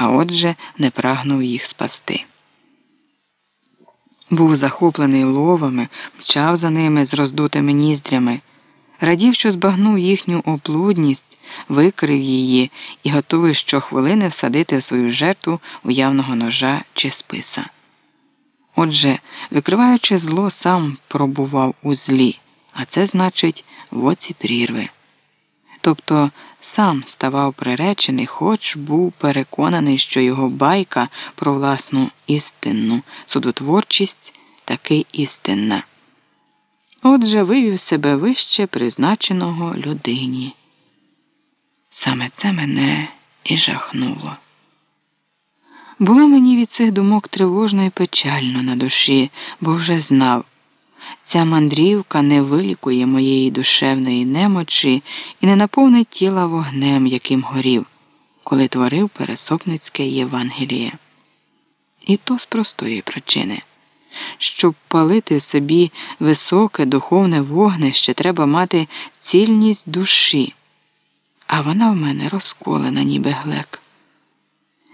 а отже не прагнув їх спасти. Був захоплений ловами, мчав за ними з роздутими ніздрями, радів, що збагнув їхню оплудність, викрив її і готовий щохвилини всадити в свою жертву уявного ножа чи списа. Отже, викриваючи зло, сам пробував у злі, а це значить в оці прірви. Тобто сам ставав приречений, хоч був переконаний, що його байка про власну істинну судотворчість таки істинна. Отже, вивів себе вище призначеного людині. Саме це мене і жахнуло. Було мені від цих думок тривожно і печально на душі, бо вже знав. Ця мандрівка не вилікує моєї душевної немочі і не наповнить тіла вогнем, яким горів, коли творив Пересопницьке Євангеліє. І то з простої причини. Щоб палити в собі високе духовне вогнище, треба мати цільність душі, а вона в мене розколена, ніби глек.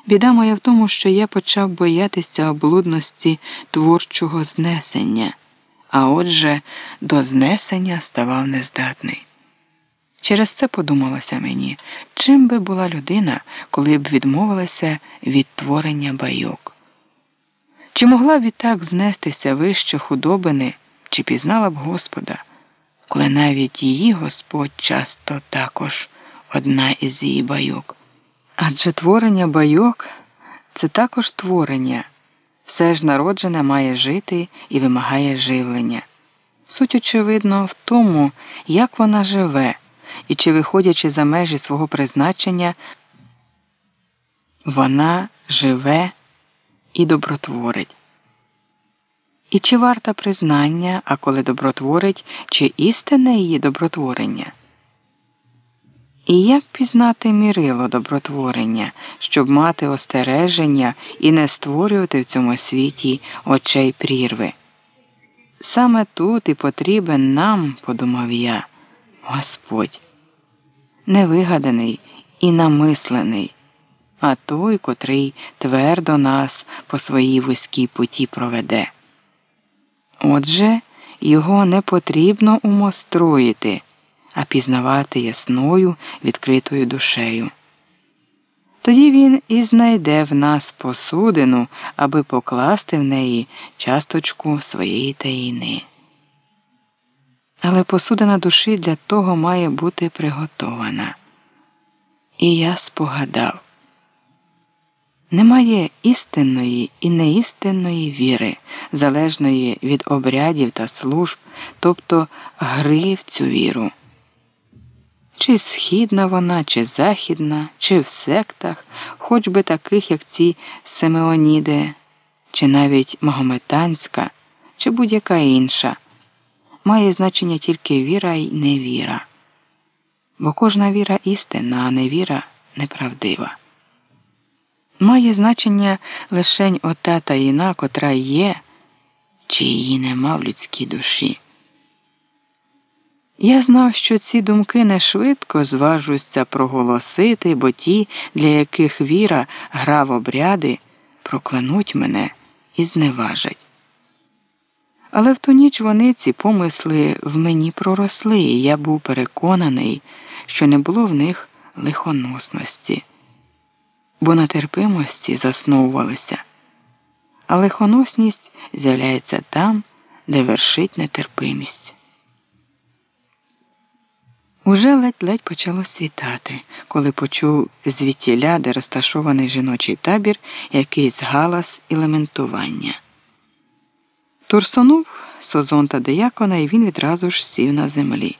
Біда моя в тому, що я почав боятися облудності творчого знесення а отже, до знесення ставав нездатний. Через це подумалося мені, чим би була людина, коли б відмовилася від творення байок. Чи могла б відтак знестися вище худобини, чи пізнала б Господа, коли навіть її Господь часто також одна із її байок? Адже творення байок це також творення. Все ж народжене має жити і вимагає живлення. Суть, очевидно, в тому, як вона живе, і чи, виходячи за межі свого призначення, вона живе і добротворить. І чи варта признання, а коли добротворить, чи істинне її добротворення? І як пізнати мірило добротворення, щоб мати остереження і не створювати в цьому світі очей прірви? Саме тут і потрібен нам, подумав я, Господь, невигаданий і намислений, а той, котрий твердо нас по своїй вузькій путі проведе. Отже, його не потрібно умостроїти а пізнавати ясною, відкритою душею. Тоді він і знайде в нас посудину, аби покласти в неї часточку своєї таїни. Але посудина душі для того має бути приготована. І я спогадав немає істинної і неістинної віри, залежної від обрядів та служб, тобто гри в цю віру. Чи східна вона, чи західна, чи в сектах, хоч би таких, як ці Симеоніди, чи навіть Магометанська, чи будь-яка інша, має значення тільки віра й невіра. Бо кожна віра істинна, а невіра неправдива. Має значення лишень ота таїна, котра є, чи її нема в людській душі. Я знав, що ці думки не швидко зважуються проголосити, бо ті, для яких віра гра в обряди, проклянуть мене і зневажать. Але в ту ніч вони ці помисли в мені проросли, і я був переконаний, що не було в них лихоносності, бо на терпимості засновувалися, а лихоносність з'являється там, де вершить нетерпимість. Уже ледь-ледь почало світати, коли почув звідтіля, де розташований жіночий табір, якийсь галас і лементування. Турсонув Созонта диякона, і він відразу ж сів на землі.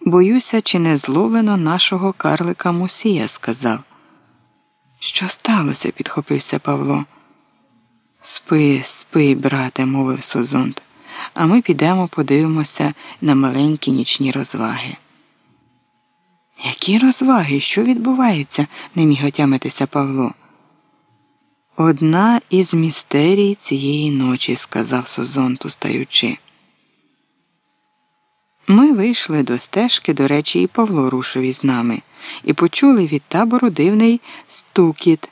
Боюся, чи не зловлено нашого карлика Мусія, сказав. Що сталося? підхопився Павло. Спи, спи, брате, мовив Созонт а ми підемо подивимося на маленькі нічні розваги. Які розваги? Що відбувається? не міг отямитися Павло. Одна із містерій цієї ночі, сказав Созонту, стаючи. Ми вийшли до стежки, до речі, і Павло рушив із нами. і почули від табору дивний стукіт.